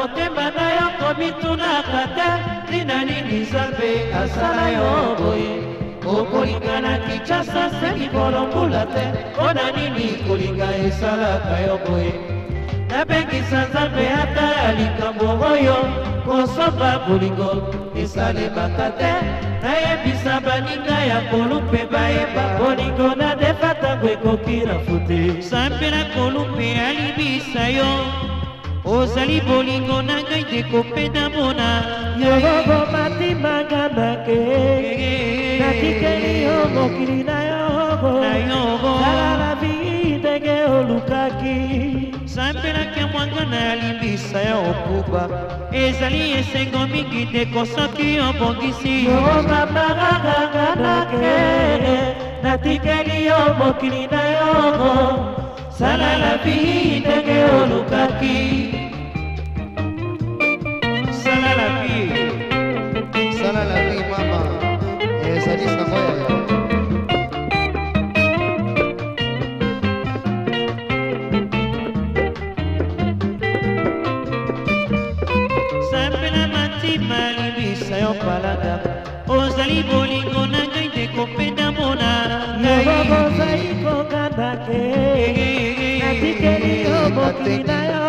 kokemba na yo komitunaka te tina nini nzambe asala yo boye okolingana kinshasa se likolo mbula te mpo na nini kolinga esalaka yo boye nabengisa nzambe ata ya likambo oyo kosomba bolingo esalemaka te nayebisa baninga ya kolumpe bayeba bolingo na defa ntango ekoki na fute nzambe na kolumpe alibisa yo ozali bolingo na ngai dekopeda mona yobobomati magambake natikeli yo mokili na yogoala bii ndenge olukaki sambelaki mwanga na yalimbisa ya okuba ezali esengo mingi ndeko soki obongisi yobobamarakangandake natikeli yo mokili na yogo sala la bii ndenge olukaki ezala na vie mama eh, ezali sango ya yao ozali bolingo na ngai nde kopenda mona ngaibozali kokamba te natikeli yo mokili na yo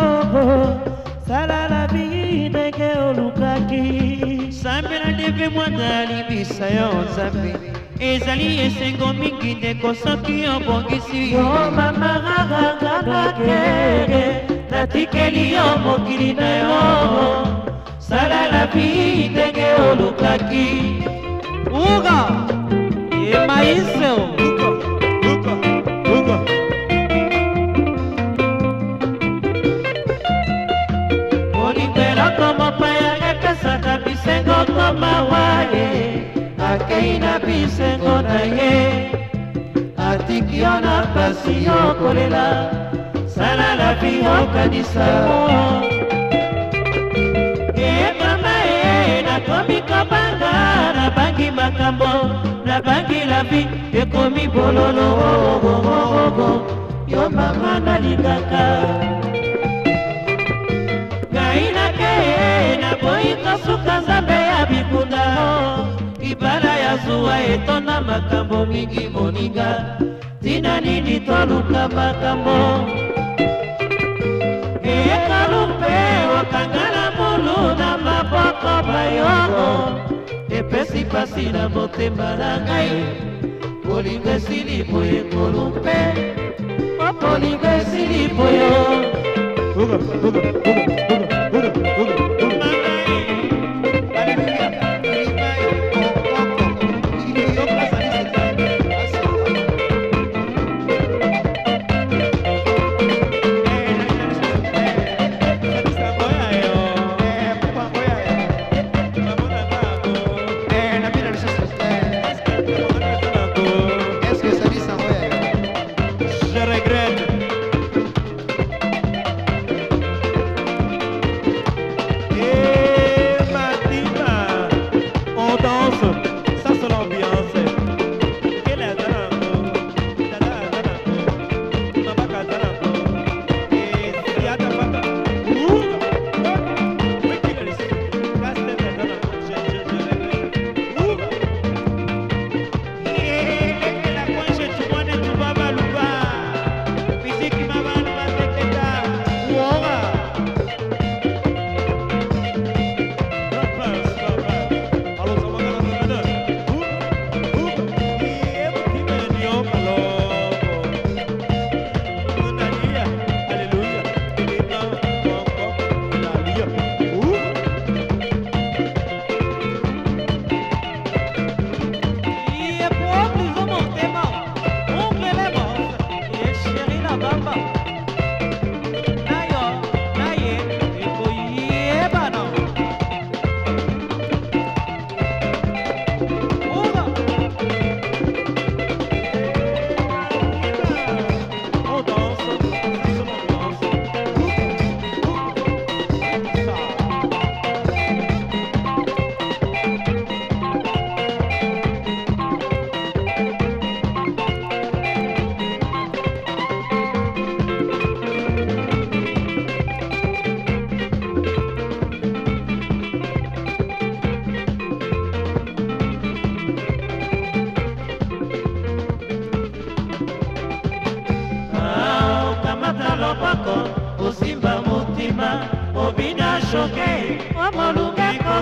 sala na bigi ndenge olukaki sambela ndenge mwana alimisa yo nzambe ezali esengo mingi ndeko soki obongisi yo mamararanga nakere natikeli yo mokili na yo sala na bi ndenge olukaki uga yemaiseo mama wange akei na bisengo na ye atiki yo na pasi yo kolela sala la vi okanisa e mama e nakomi kobanga nabangi makambo nabangi la vi ekomi bololo ogogogo yo mama nalingaka boyi kosuka nzambe ya bi libala ya zuwa etonda makambo mingi moninga ntina nini toluka makambo eyekalu mpe okanga na mulu na maboko bayoko epesi pasi na motema na ngai kolinga esili boye kolu mpe kolinga esili boyo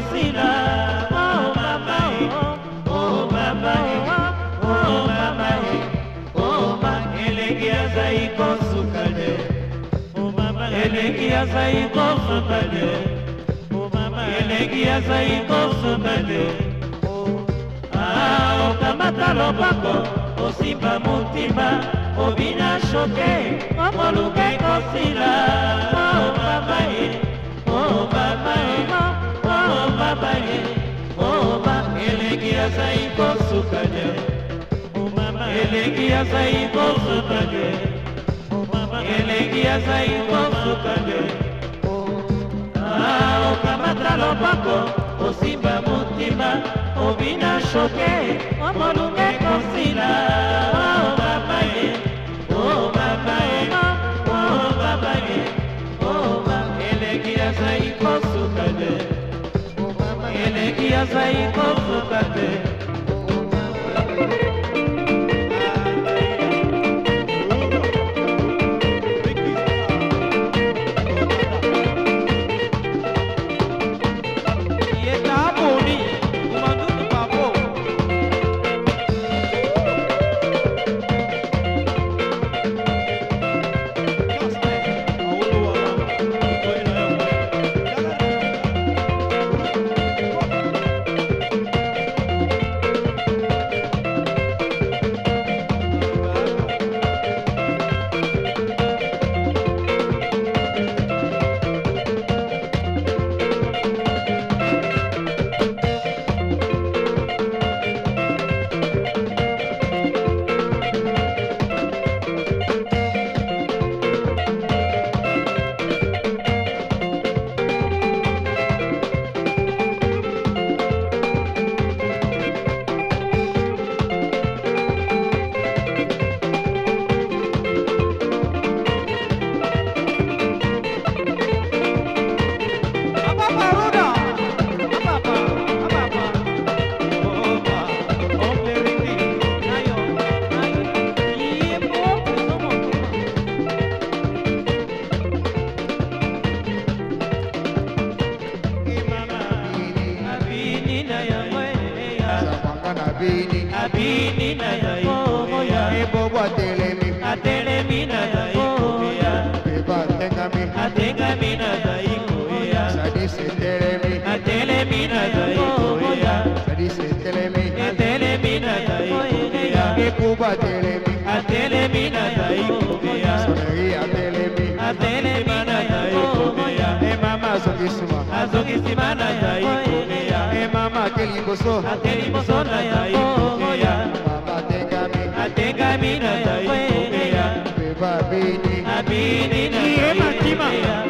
kosila o mama e o mama e o mama e o ma eleki azai kosuka de o oh, mama eleki azai kosuka de o oh, mama eleki azai kosuka de oh, ah okamata lobako osimba motima obina shoke omoluka ekosila o mama e bange oba elengi azai kosuka je elengi azai kosuka je elengi azai kosuka je ah, okamata lopako osimba motima obina shoke omolunge kosila azai kokoka te se telemi atelemi na zaikoya sadi se telemi atelemi na zaikoya ekuba telemi atelemi na zaikoya soneri atelemi atelemi na zaikoya emama azokisima azokisima na zaikoya emama ateliboso ateliboso na zaikoya mama atekami atekami na zaikoya beba abini abini na zaikoya